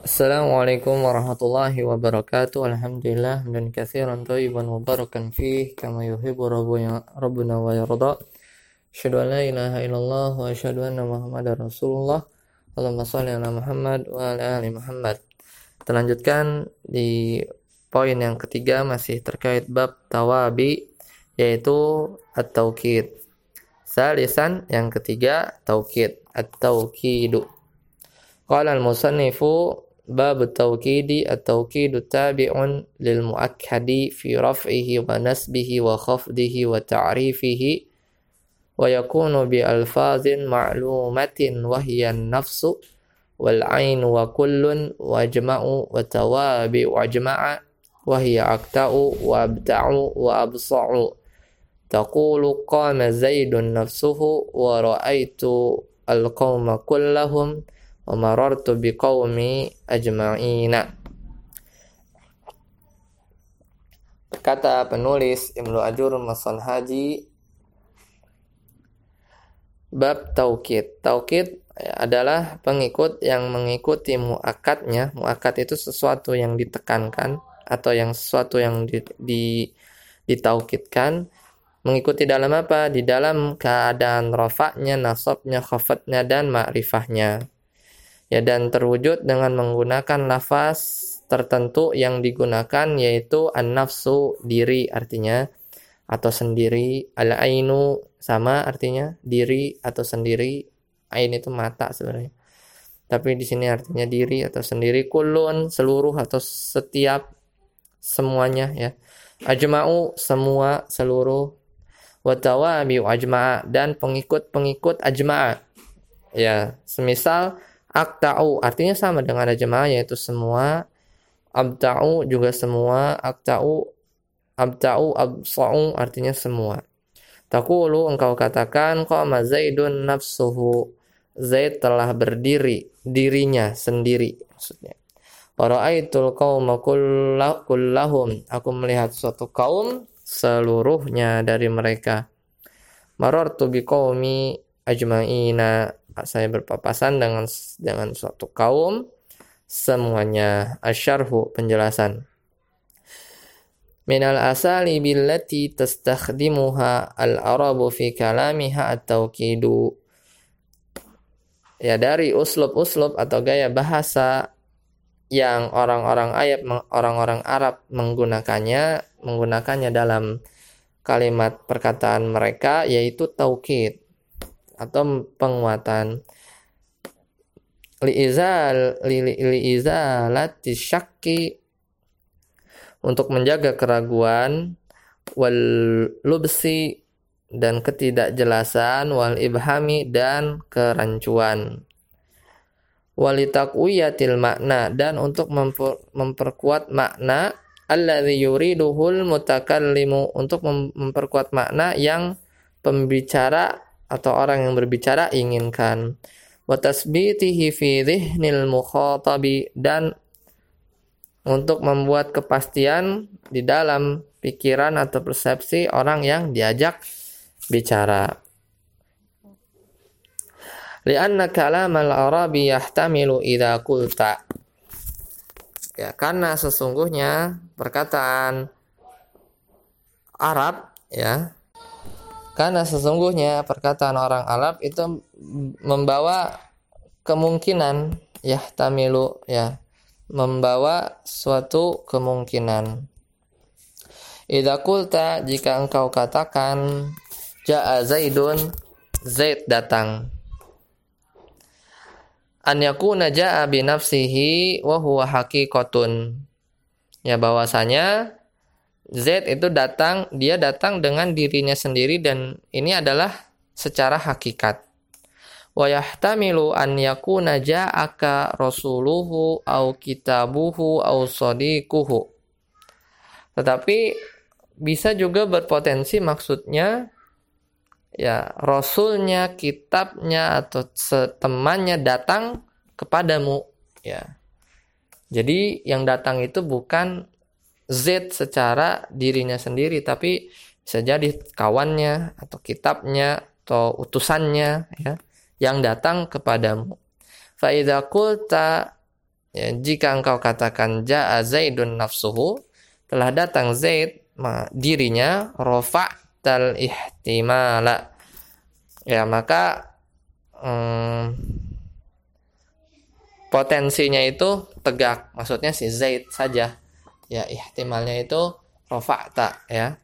Assalamualaikum warahmatullahi wabarakatuh. Alhamdulillah dan katsiran thayyiban mubarakan fih kama yuhibbu rabbuna wa yarda. Asyhadu an la ilaha illallah wa asyhadu anna Muhammadar Rasulullah. Allahumma shalli ala Muhammad wa ala ali Muhammad. Terlanjutkan di poin yang ketiga masih terkait bab tawabi yaitu at-taukid. Salisan yang ketiga taukid, at-taukidu. Qala al-musannifu bab at-tawkidi at-tawkidu tabi'un lil muakkadi fi raf'ihi wa nasbihi wa khafdihi wa ta'rifihi wa yakunu bi alfazin ma'lumatin wa hiya an-nafsu wal 'ainu wa kullun wa jama'u wa tawabi wa jama'a wa marartu biqaumi ajma'ina kata penulis Ibnu Ajur Masal Haji bab taukid taukid adalah pengikut yang mengikuti muakatnya muakat itu sesuatu yang ditekankan atau yang sesuatu yang di, di ditaukidkan mengikuti dalam apa? Di dalam keadaan rofaknya, nasabnya, khafatnya, dan ma'rifahnya. Ya, dan terwujud dengan menggunakan lafaz tertentu yang digunakan yaitu an-nafsu, diri artinya, atau sendiri, al-ainu, sama artinya, diri atau sendiri, ain itu mata sebenarnya. Tapi di sini artinya diri atau sendiri, kulun, seluruh atau setiap, semuanya ya. Ajma'u, semua, seluruh, watawabi ajma'a dan pengikut-pengikut ajma'a. Ya, semisal akta'u artinya sama dengan ajma'a yaitu semua. Abta'u juga semua, akta'u abta'u absa'u artinya semua. Takulu engkau katakan qama Zaidun nafsuhu. Zaid telah berdiri, dirinya sendiri maksudnya. Wara'aitul qauma kullahum. Aku melihat suatu kaum seluruhnya dari mereka. Marartu biqaumi ajma'ina. Saya berpapasan dengan dengan suatu kaum semuanya. Asyarhu penjelasan. Minal asali billati tastakhdimuha al-arabu fi kalamiha at-tawkidu. Ya dari uslub-uslub atau gaya bahasa yang orang-orang ayat orang-orang Arab menggunakannya menggunakannya dalam kalimat perkataan mereka yaitu taukid atau penguatan. Liizal liizalati syakki. Untuk menjaga keraguan wal lubsi dan ketidakjelasan wal ibhami dan kerancuan. Walitakwiyatil makna dan untuk memper, memperkuat makna alladzi yuriduhul mutakallimu. Untuk memperkuat makna yang pembicara atau orang yang berbicara inginkan. Fi dhihnil mukhatabi dan untuk membuat kepastian di dalam pikiran atau persepsi orang yang diajak bicara. Lianna kalam al-arabi yahtamilu idza qulta. Ya karena sesungguhnya perkataan Arab ya karena sesungguhnya perkataan orang Arab itu membawa kemungkinan ya tamilu ya membawa suatu kemungkinan Idza qulta jika engkau katakan jaa Zaidun Zaid datang an yakuna jaa bi nafsihi wa huwa haqiqatun. Ya bahwasanya Z itu datang, dia datang dengan dirinya sendiri dan ini adalah secara hakikat. Wa yahtamilu an yakuna ja'aka rasuluhu au kitabuhu au sadiquhu. Tetapi bisa juga berpotensi maksudnya ya rasulnya, kitabnya atau temannya datang kepadamu ya. Jadi yang datang itu bukan Z secara dirinya sendiri tapi bisa jadi kawannya atau kitabnya atau utusannya ya yang datang kepadamu. Faida kulta ya, jika engkau katakan ja'a zaidun nafsuhu telah datang zaid dirinya tal ihtimala. Ya maka hmm, potensinya itu tegak. Maksudnya si zaid saja ya ihtimalnya itu rofa'ta ya.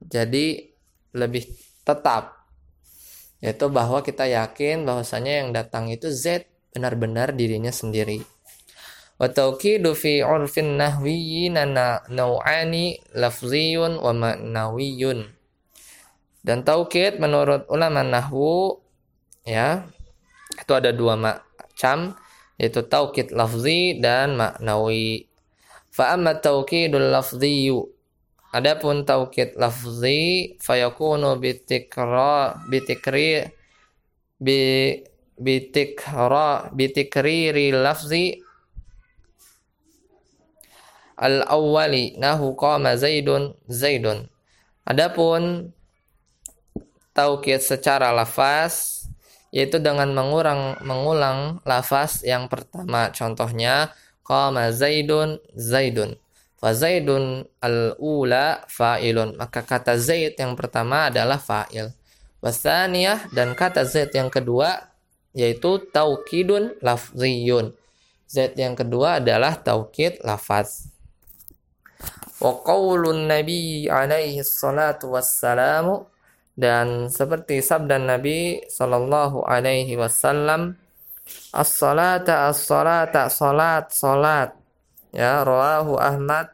Jadi lebih tetap. Yaitu bahwa kita yakin bahwasanya yang datang itu Z benar-benar dirinya sendiri. Wa tawkidu fi urfin nahwiyyin nau'ani lafziyun wa ma'nawiyun. Dan taukid menurut ulama nahwu ya itu ada dua macam yaitu taukid lafzi dan maknawi fa amma taukidul lafziyu Adapun taukid lafzi fayakunu bitikra bitikri bi bitikra bitikriri lafzi. Al awwali nahu qama zaidun zaidun. Adapun taukid secara lafaz yaitu dengan mengurang mengulang lafaz yang pertama. Contohnya qama zaidun zaidun Fa Zaidun al-ula fa'ilun. Maka kata Zaid yang pertama adalah fa'il. Wasaniyah dan kata Zaid yang kedua yaitu taukidun lafziyun. Zaid yang kedua adalah taukid lafaz. Wa qaulun Nabi alaihi salatu wassalamu dan seperti sabda Nabi sallallahu alaihi wasallam as-salata as-salata salat salat. Ya rawahu Ahmad.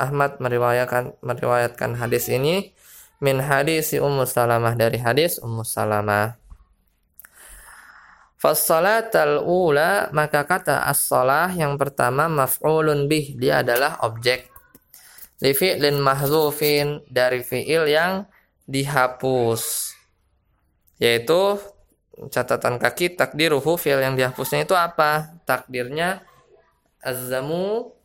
Ahmad meriwayatkan meriwayatkan hadis ini. Min hadis Ummu Salamah dari hadis Ummu Salamah. Fassalatal ula maka kata as-salah yang pertama maf'ulun bih dia adalah objek. Li fi'lin mahzufin dari fi'il yang dihapus. Yaitu catatan kaki takdiruhu fi'il yang dihapusnya itu apa? Takdirnya azzamu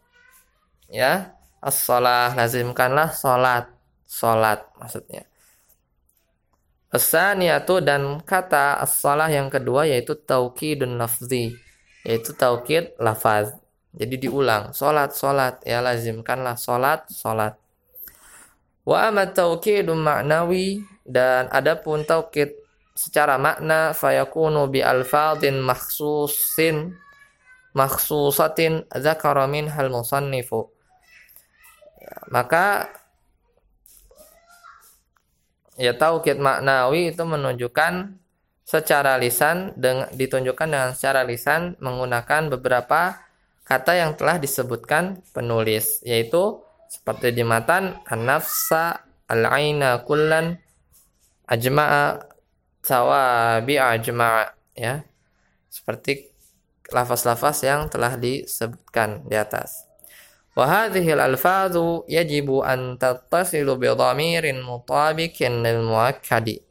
ya as-salah lazimkanlah salat salat maksudnya. Asaniyatu dan kata as-salah yang kedua yaitu taukidun lafzi yaitu taukid lafaz. Jadi diulang salat salat ya lazimkanlah salat salat. Wa amat taukidun maknawi dan adapun taukid secara makna fayakunu bi alfadin makhsusin makhsusatin zakara hal musannifu. Maka ya taukid maknawi itu menunjukkan secara lisan dengan ditunjukkan dengan secara lisan menggunakan beberapa kata yang telah disebutkan penulis yaitu seperti di matan an-nafsa al-aina kullan ajma'a sawabi ajma'a ya seperti lafaz-lafaz yang telah disebutkan di atas. Wa hadhihi al-alfadhu yajibu an tattasilu bi dhamirin mutabikin lil muakkadi.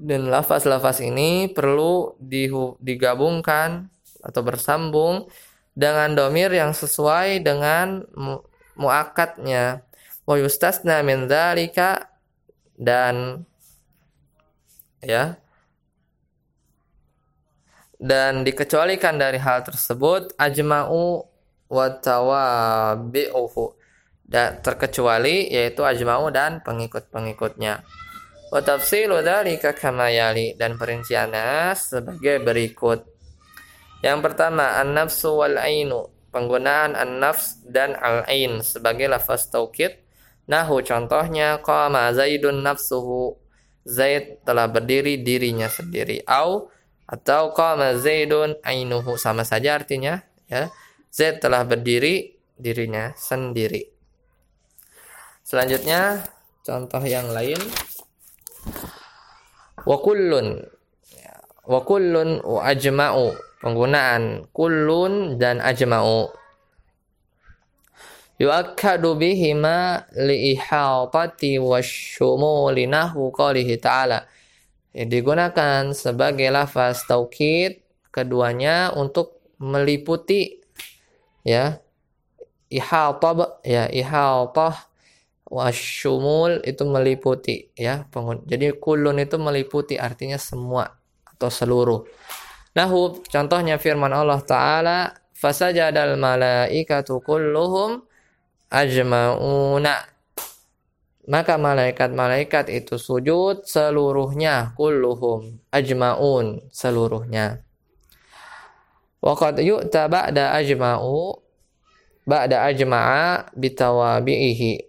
Dan lafaz-lafaz ini perlu digabungkan atau bersambung dengan domir yang sesuai dengan mu muakatnya. Wa yustasna min dan ya. Dan dikecualikan dari hal tersebut ajma'u wa tawabi'uhu. Dan terkecuali yaitu ajma'u dan pengikut-pengikutnya. Wa tafsilu dzalika kama yali. Dan perinciannya sebagai berikut. Yang pertama an-nafsu wal ainu. Penggunaan an-nafs dan al-ain sebagai lafaz taukid. Nahu contohnya qama zaidun nafsuhu zaid telah berdiri dirinya sendiri. Au atau qama zaidun ainuhu. Sama saja artinya ya. Zaid telah berdiri dirinya sendiri. Selanjutnya contoh yang lain. Wa kullun ya, wa kullun ajma'u penggunaan kullun dan ajma'u yuakkadu bihima li ihatati wasyumuli nahwu qalihi ta'ala. Ya, digunakan sebagai lafaz taukid keduanya untuk meliputi ya ihatah ya ihatah wasyumul itu meliputi ya jadi kulun itu meliputi artinya semua atau seluruh. Nahu contohnya firman Allah taala fasajadal malaikatu kulluhum ajma'una. Maka malaikat-malaikat itu sujud seluruhnya kulluhum ajma'un seluruhnya. Waqad yu'ta ba'da ajma'u ba'da ajma'a bitawabi'ihi.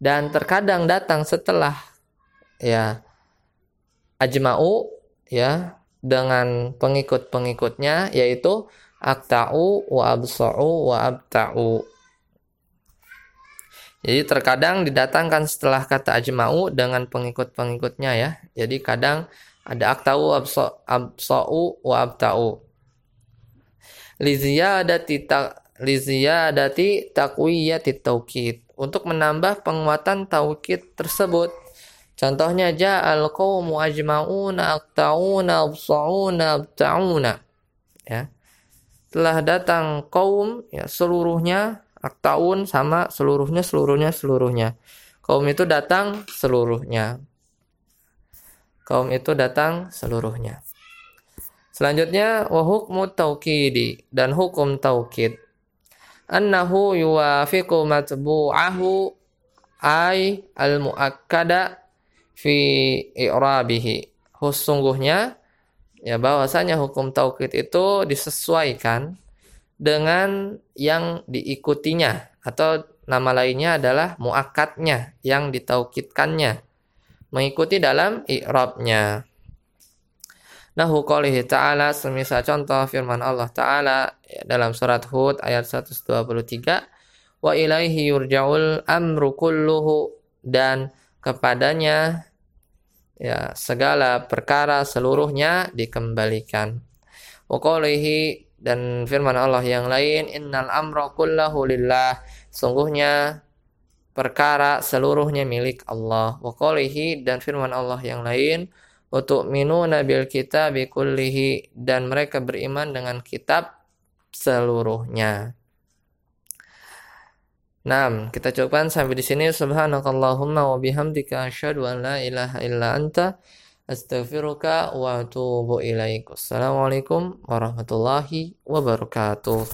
Dan terkadang datang setelah ya ajma'u ya dengan pengikut-pengikutnya yaitu akta'u wa absa'u wa abta'u. Jadi terkadang didatangkan setelah kata ajma'u dengan pengikut-pengikutnya ya. Jadi kadang ada akta'u absa'u wa abta'u. Liziyadati ta liziyadati taqwiyati taukid. Untuk menambah penguatan taukid tersebut. Contohnya ja'al qawmu ajma'una aqta'una absa'una abta'una. Ya. Telah datang kaum ya seluruhnya aqta'un sama seluruhnya seluruhnya seluruhnya. Kaum itu datang seluruhnya. Kaum itu datang seluruhnya. Selanjutnya wa hukmu taukidi dan hukum taukid. Annahu yuwafiqu matbu'ahu ay al-muakkada fi i'rabihi. Sesungguhnya ya bahwasanya hukum taukid itu disesuaikan dengan yang diikutinya atau nama lainnya adalah muakatnya yang ditaukidkannya mengikuti dalam i'rabnya. Nah, qalihi ta'ala semisal contoh firman Allah taala ya, dalam surat Hud ayat 123 wa ilaihi yurja'ul amru kulluhu dan kepadanya ya segala perkara seluruhnya dikembalikan. Waqalihi dan firman Allah yang lain innal amra kullahu lillah sungguhnya perkara seluruhnya milik Allah. Waqalihi dan firman Allah yang lain untuk minu nabil kita kullihi dan mereka beriman dengan kitab seluruhnya. Nah, kita cukupkan sampai di sini. Subhanakallahumma wa bihamdika asyhadu an la ilaha illa anta astaghfiruka wa atubu ilaik. Assalamualaikum warahmatullahi wabarakatuh.